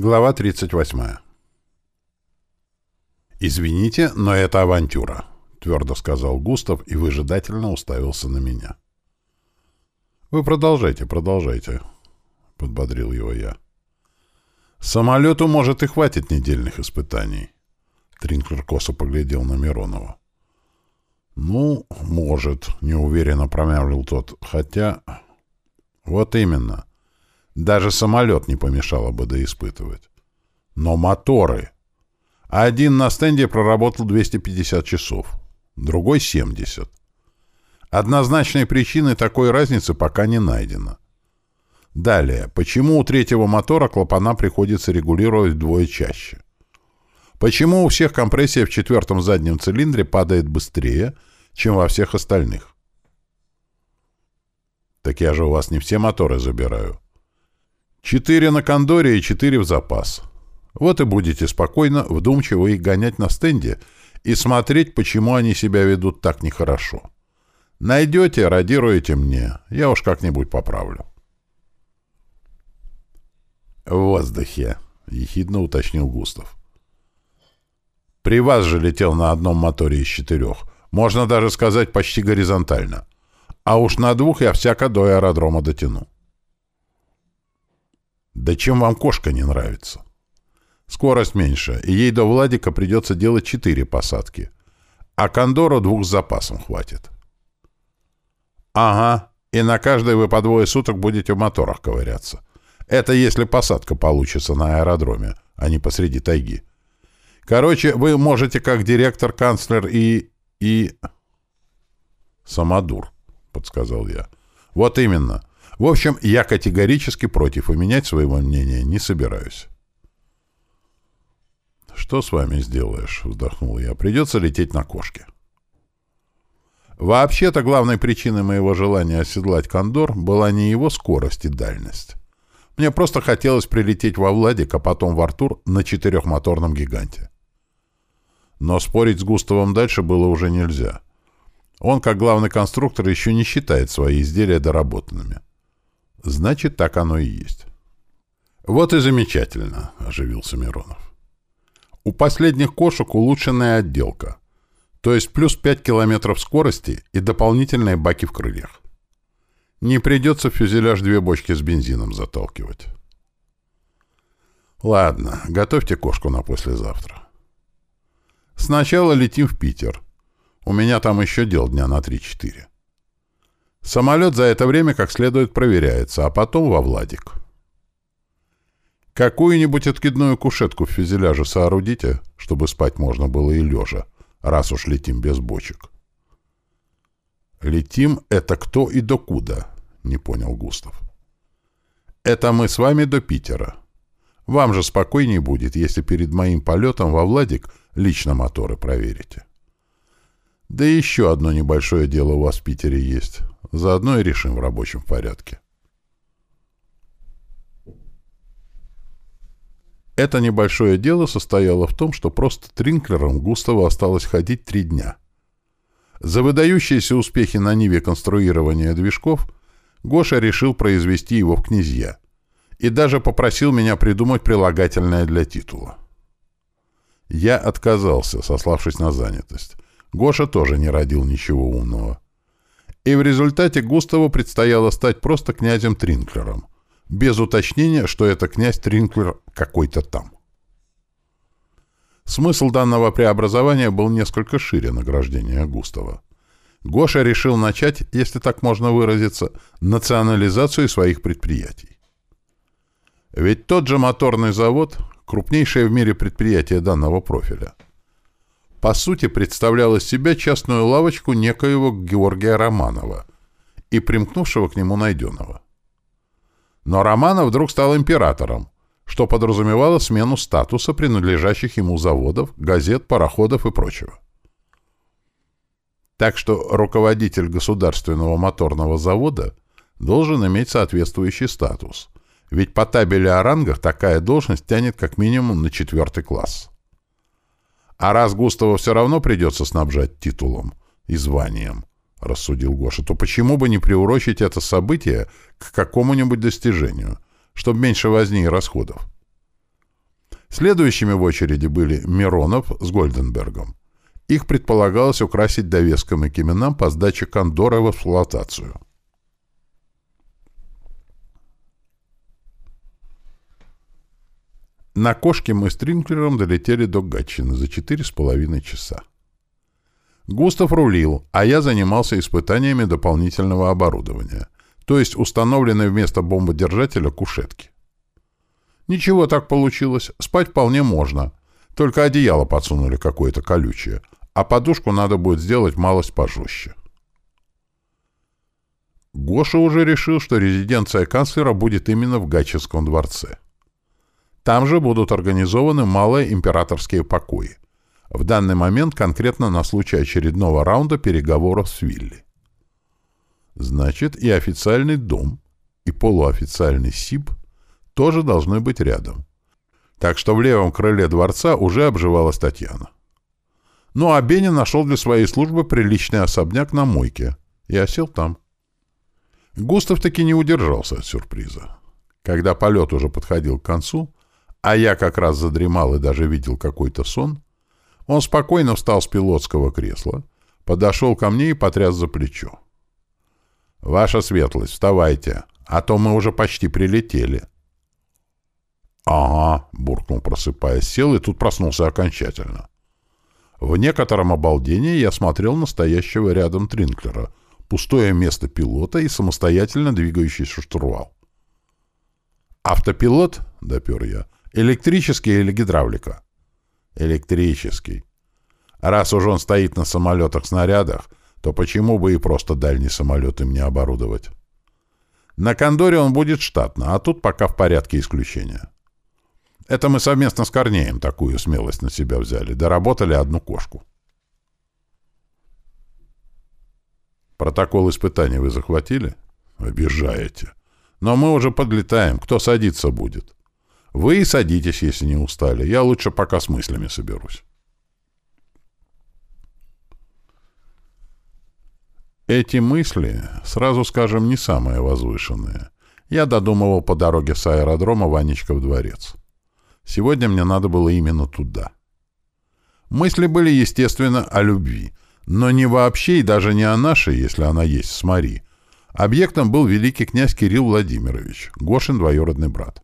Глава 38. «Извините, но это авантюра», — твердо сказал Густав и выжидательно уставился на меня. «Вы продолжайте, продолжайте», — подбодрил его я. «Самолету, может, и хватит недельных испытаний», — Тринклер косо поглядел на Миронова. «Ну, может», — неуверенно промямлил тот, — «хотя...» «Вот именно. Даже самолет не помешало бы доиспытывать. Но моторы... Один на стенде проработал 250 часов, другой — 70. Однозначной причины такой разницы пока не найдено. Далее, почему у третьего мотора клапана приходится регулировать вдвое чаще? Почему у всех компрессия в четвертом заднем цилиндре падает быстрее, чем во всех остальных? Так я же у вас не все моторы забираю. Четыре на кондоре и четыре в запас. Вот и будете спокойно, вдумчиво их гонять на стенде и смотреть, почему они себя ведут так нехорошо. Найдете, радируете мне, я уж как-нибудь поправлю. «В воздухе», — ехидно уточнил Густав. «При вас же летел на одном моторе из четырех. Можно даже сказать почти горизонтально. А уж на двух я всяко до аэродрома дотяну». Да чем вам кошка не нравится? Скорость меньше, и ей до Владика придется делать четыре посадки. А Кондору двух с запасом хватит. Ага, и на каждой вы по двое суток будете в моторах ковыряться. Это если посадка получится на аэродроме, а не посреди тайги. Короче, вы можете как директор, канцлер и... и... Самодур, подсказал я. Вот именно. В общем, я категорически против и менять своего мнения не собираюсь. «Что с вами сделаешь?» — вздохнул я. «Придется лететь на кошке». Вообще-то главной причиной моего желания оседлать Кондор была не его скорость и дальность. Мне просто хотелось прилететь во Владик, а потом в Артур на четырехмоторном гиганте. Но спорить с Густавом дальше было уже нельзя. Он, как главный конструктор, еще не считает свои изделия доработанными. Значит, так оно и есть. Вот и замечательно, оживился Миронов. У последних кошек улучшенная отделка, то есть плюс 5 километров скорости и дополнительные баки в крыльях. Не придется в фюзеляж две бочки с бензином заталкивать. Ладно, готовьте кошку на послезавтра. Сначала летим в Питер. У меня там еще дел дня на 3-4. Самолет за это время как следует проверяется, а потом во Владик. Какую-нибудь откидную кушетку в фюзеляже соорудите, чтобы спать можно было и лежа, раз уж летим без бочек. «Летим — это кто и докуда?» — не понял Густав. «Это мы с вами до Питера. Вам же спокойней будет, если перед моим полетом во Владик лично моторы проверите. Да еще одно небольшое дело у вас в Питере есть. Заодно и решим в рабочем порядке. Это небольшое дело состояло в том, что просто Тринклером Густаву осталось ходить три дня. За выдающиеся успехи на ниве конструирования движков Гоша решил произвести его в князья и даже попросил меня придумать прилагательное для титула. Я отказался, сославшись на занятость. Гоша тоже не родил ничего умного и в результате Густаву предстояло стать просто князем Тринклером, без уточнения, что это князь Тринклер какой-то там. Смысл данного преобразования был несколько шире награждения Густава. Гоша решил начать, если так можно выразиться, национализацию своих предприятий. Ведь тот же моторный завод – крупнейшее в мире предприятие данного профиля – по сути представлял из себя частную лавочку некоего Георгия Романова и примкнувшего к нему найденного. Но Романов вдруг стал императором, что подразумевало смену статуса принадлежащих ему заводов, газет, пароходов и прочего. Так что руководитель государственного моторного завода должен иметь соответствующий статус, ведь по табели о рангах такая должность тянет как минимум на четвертый класс. А раз Густава все равно придется снабжать титулом и званием, — рассудил Гоша, — то почему бы не приурочить это событие к какому-нибудь достижению, чтобы меньше возни и расходов? Следующими в очереди были Миронов с Гольденбергом. Их предполагалось украсить довеском и кименам по сдаче Кондора в эксплуатацию. На кошке мы с Тринклером долетели до Гатчины за четыре с половиной часа. Густав рулил, а я занимался испытаниями дополнительного оборудования, то есть установленной вместо бомбодержателя кушетки. Ничего так получилось, спать вполне можно, только одеяло подсунули какое-то колючее, а подушку надо будет сделать малость пожестче. Гоша уже решил, что резиденция канцлера будет именно в Гатчинском дворце. Там же будут организованы малые императорские покои — в данный момент конкретно на случай очередного раунда переговоров с Вилли. Значит, и официальный дом, и полуофициальный СИБ тоже должны быть рядом. Так что в левом крыле дворца уже обживалась Татьяна. Ну а Беня нашел для своей службы приличный особняк на мойке и осел там. Густав таки не удержался от сюрприза. Когда полет уже подходил к концу, а я как раз задремал и даже видел какой-то сон, он спокойно встал с пилотского кресла, подошел ко мне и потряс за плечо. «Ваша светлость, вставайте, а то мы уже почти прилетели». «Ага», — буркнул, просыпаясь, сел и тут проснулся окончательно. В некотором обалдении я смотрел на стоящего рядом Тринклера, пустое место пилота и самостоятельно двигающийся штурвал. «Автопилот?» — допер я. «Электрический или гидравлика?» Электрический. Раз уж он стоит на самолетах-снарядах, то почему бы и просто дальний самолет им не оборудовать? На Кондоре он будет штатно, а тут пока в порядке исключения. Это мы совместно с Корнеем такую смелость на себя взяли, доработали одну кошку. Протокол испытаний вы захватили? Обижаете. Но мы уже подлетаем, кто садиться будет? Вы и садитесь, если не устали. Я лучше пока с мыслями соберусь. Эти мысли, сразу скажем, не самые возвышенные. Я додумывал по дороге с аэродрома Ванечка в дворец. Сегодня мне надо было именно туда. Мысли были, естественно, о любви, но не вообще и даже не о нашей, если она есть, с Мари. Объектом был великий князь Кирилл Владимирович, Гошин двоюродный брат.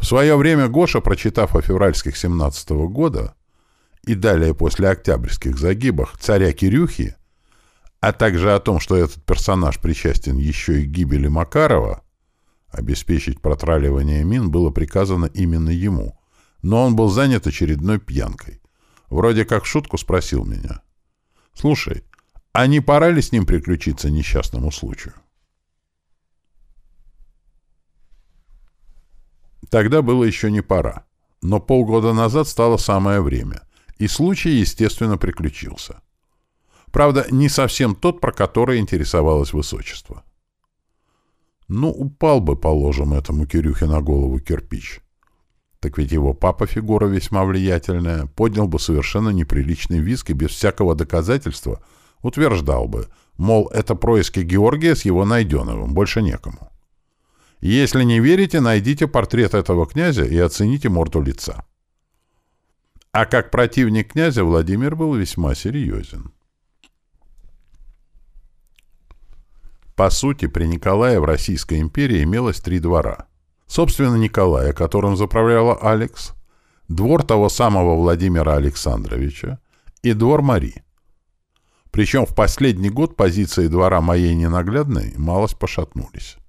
В свое время Гоша, прочитав о февральских 17 -го года и далее после октябрьских загибах царя Кирюхи, а также о том, что этот персонаж причастен еще и к гибели Макарова, обеспечить протраливание мин было приказано именно ему, но он был занят очередной пьянкой. Вроде как в шутку спросил меня. «Слушай, а не пора ли с ним приключиться несчастному случаю?» Тогда было еще не пора. Но полгода назад стало самое время. И случай, естественно, приключился. Правда, не совсем тот, про который интересовалось высочество. Ну, упал бы, положим, этому Кирюхе на голову кирпич. Так ведь его папа фигура весьма влиятельная, поднял бы совершенно неприличный виск и без всякого доказательства утверждал бы, мол, это происки Георгия с его Найденовым, больше некому. Если не верите, найдите портрет этого князя и оцените морду лица. А как противник князя Владимир был весьма серьезен. По сути, при Николае в Российской империи имелось три двора. Собственно, Николая, которым заправляла Алекс, двор того самого Владимира Александровича и двор Мари. Причем в последний год позиции двора моей ненаглядной малость пошатнулись.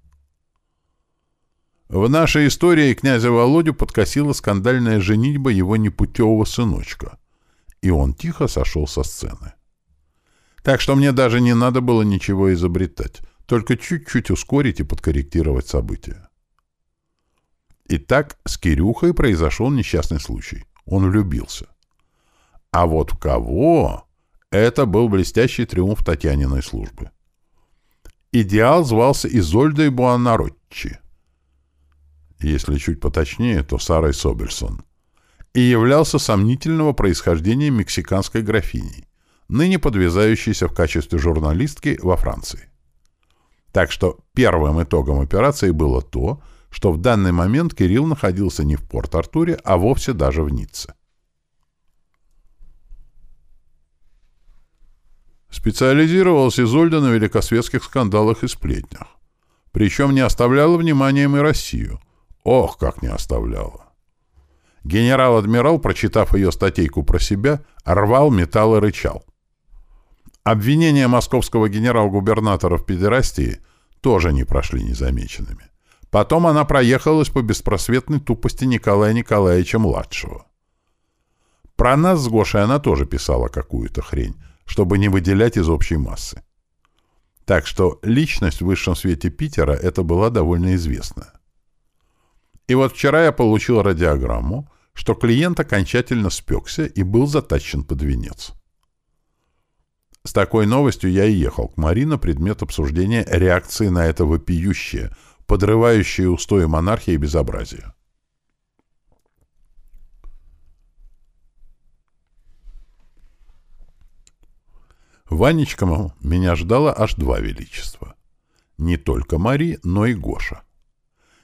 В нашей истории князя Володю подкосила скандальная женитьба его непутевого сыночка, и он тихо сошел со сцены. Так что мне даже не надо было ничего изобретать, только чуть-чуть ускорить и подкорректировать события. Итак, с Кирюхой произошел несчастный случай. Он влюбился. А вот в кого? Это был блестящий триумф Татьяниной службы. Идеал звался Изольдой Буанаротчи если чуть поточнее, то Сарой Собельсон, и являлся сомнительного происхождения мексиканской графиней, ныне подвязающейся в качестве журналистки во Франции. Так что первым итогом операции было то, что в данный момент Кирилл находился не в Порт-Артуре, а вовсе даже в Ницце. Специализировалась Изольда на великосветских скандалах и сплетнях. Причем не оставляла вниманием и Россию. Ох, как не оставляла! Генерал-адмирал, прочитав ее статейку про себя, рвал металл и рычал. Обвинения московского генерал-губернатора в педерастии тоже не прошли незамеченными. Потом она проехалась по беспросветной тупости Николая Николаевича-младшего. Про нас с Гошей она тоже писала какую-то хрень, чтобы не выделять из общей массы. Так что личность в высшем свете Питера это была довольно известная. И вот вчера я получил радиограмму, что клиент окончательно спекся и был затащен под венец. С такой новостью я и ехал к Мари на предмет обсуждения реакции на это вопиющее, подрывающее устои монархии и безобразие. Ванечкому меня ждало аж два величества. Не только Мари, но и Гоша.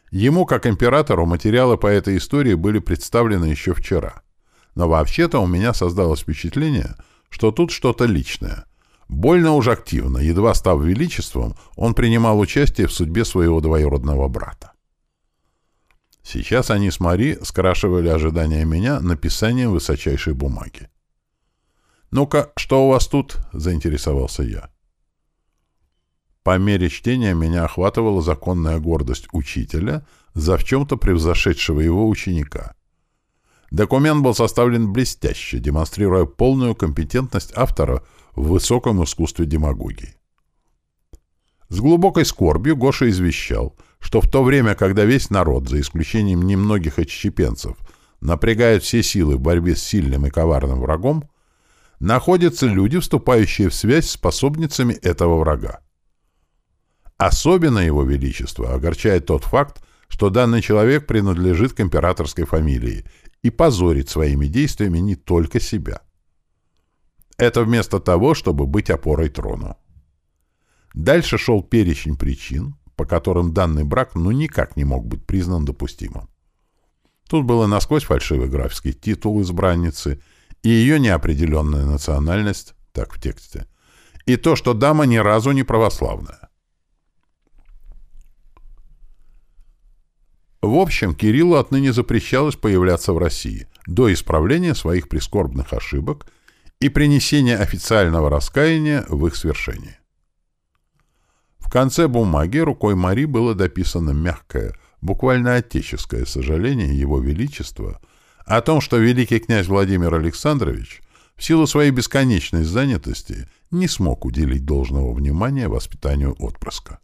Ему, как императору, материалы по этой истории были представлены еще вчера. Но вообще-то у меня создалось впечатление, что тут что-то личное. Больно уж активно, едва став величеством, он принимал участие в судьбе своего двоюродного брата. Сейчас они с Мари скрашивали ожидания меня написанием высочайшей бумаги. «Ну-ка, что у вас тут?» — заинтересовался я. По мере чтения меня охватывала законная гордость учителя за в чем-то превзошедшего его ученика. Документ был составлен блестяще, демонстрируя полную компетентность автора в высоком искусстве демагогии. С глубокой скорбью Гоша извещал, что в то время, когда весь народ, за исключением немногих отщепенцев, напрягает все силы в борьбе с сильным и коварным врагом, находятся люди, вступающие в связь с способницами этого врага. Особенно его величество огорчает тот факт, что данный человек принадлежит к императорской фамилии и позорит своими действиями не только себя. Это вместо того, чтобы быть опорой трону. Дальше шел перечень причин, по которым данный брак ну никак не мог быть признан допустимым. Тут было насквозь фальшивый графский титул избранницы и ее неопределенная национальность, так в тексте, и то, что дама ни разу не православная. В общем, Кириллу отныне запрещалось появляться в России до исправления своих прискорбных ошибок и принесения официального раскаяния в их свершении. В конце бумаги рукой Мари было дописано мягкое, буквально отеческое сожаление Его Величества о том, что великий князь Владимир Александрович в силу своей бесконечной занятости не смог уделить должного внимания воспитанию отпрыска.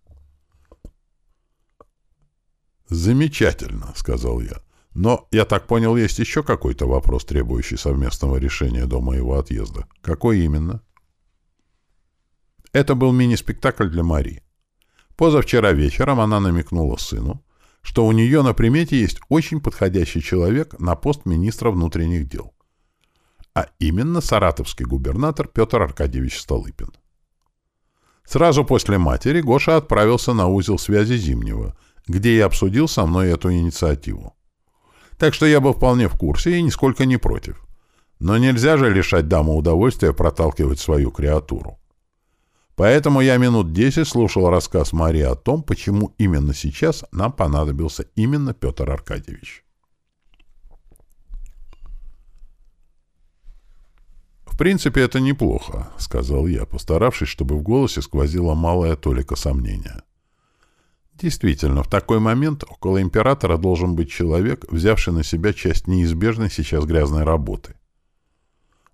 «Замечательно», — сказал я. «Но, я так понял, есть еще какой-то вопрос, требующий совместного решения до моего отъезда. Какой именно?» Это был мини-спектакль для Мари. Позавчера вечером она намекнула сыну, что у нее на примете есть очень подходящий человек на пост министра внутренних дел. А именно саратовский губернатор Петр Аркадьевич Столыпин. Сразу после матери Гоша отправился на узел связи Зимнего — где и обсудил со мной эту инициативу. Так что я был вполне в курсе и нисколько не против. Но нельзя же лишать даму удовольствия проталкивать свою креатуру. Поэтому я минут десять слушал рассказ Марии о том, почему именно сейчас нам понадобился именно Петр Аркадьевич. «В принципе, это неплохо», — сказал я, постаравшись, чтобы в голосе сквозила малая толика сомнения. Действительно, в такой момент около императора должен быть человек, взявший на себя часть неизбежной сейчас грязной работы.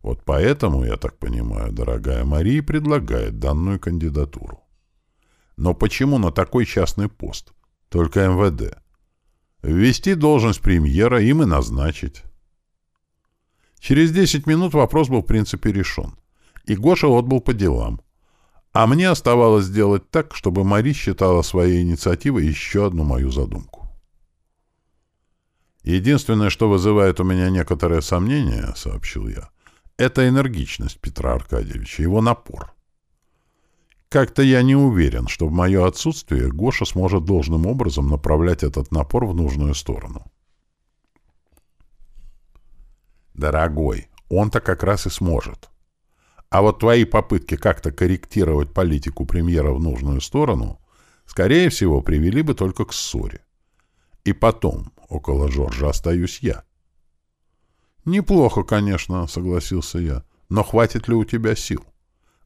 Вот поэтому, я так понимаю, дорогая Мария предлагает данную кандидатуру. Но почему на такой частный пост? Только МВД. Ввести должность премьера им и назначить. Через 10 минут вопрос был в принципе решен. И Гоша отбыл по делам. А мне оставалось сделать так, чтобы Мари считала своей инициативой еще одну мою задумку. «Единственное, что вызывает у меня некоторое сомнение, — сообщил я, — это энергичность Петра Аркадьевича, его напор. Как-то я не уверен, что в мое отсутствие Гоша сможет должным образом направлять этот напор в нужную сторону. Дорогой, он-то как раз и сможет. А вот твои попытки как-то корректировать политику премьера в нужную сторону, скорее всего, привели бы только к ссоре. И потом, около Жоржа остаюсь я. «Неплохо, конечно», — согласился я. «Но хватит ли у тебя сил?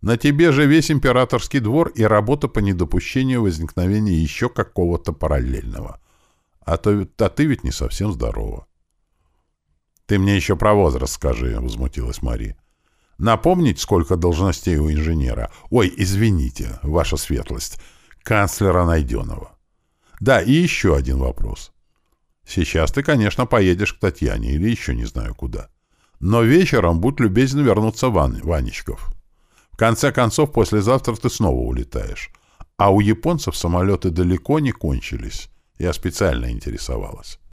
На тебе же весь императорский двор и работа по недопущению возникновения еще какого-то параллельного. А, то, а ты ведь не совсем здорова». «Ты мне еще про возраст скажи», — возмутилась Мария. «Напомнить, сколько должностей у инженера? Ой, извините, ваша светлость, канцлера Найденова. Да, и еще один вопрос. Сейчас ты, конечно, поедешь к Татьяне или еще не знаю куда. Но вечером будь любезен вернуться в Ван... Ванечков. В конце концов, послезавтра ты снова улетаешь. А у японцев самолеты далеко не кончились. Я специально интересовалась.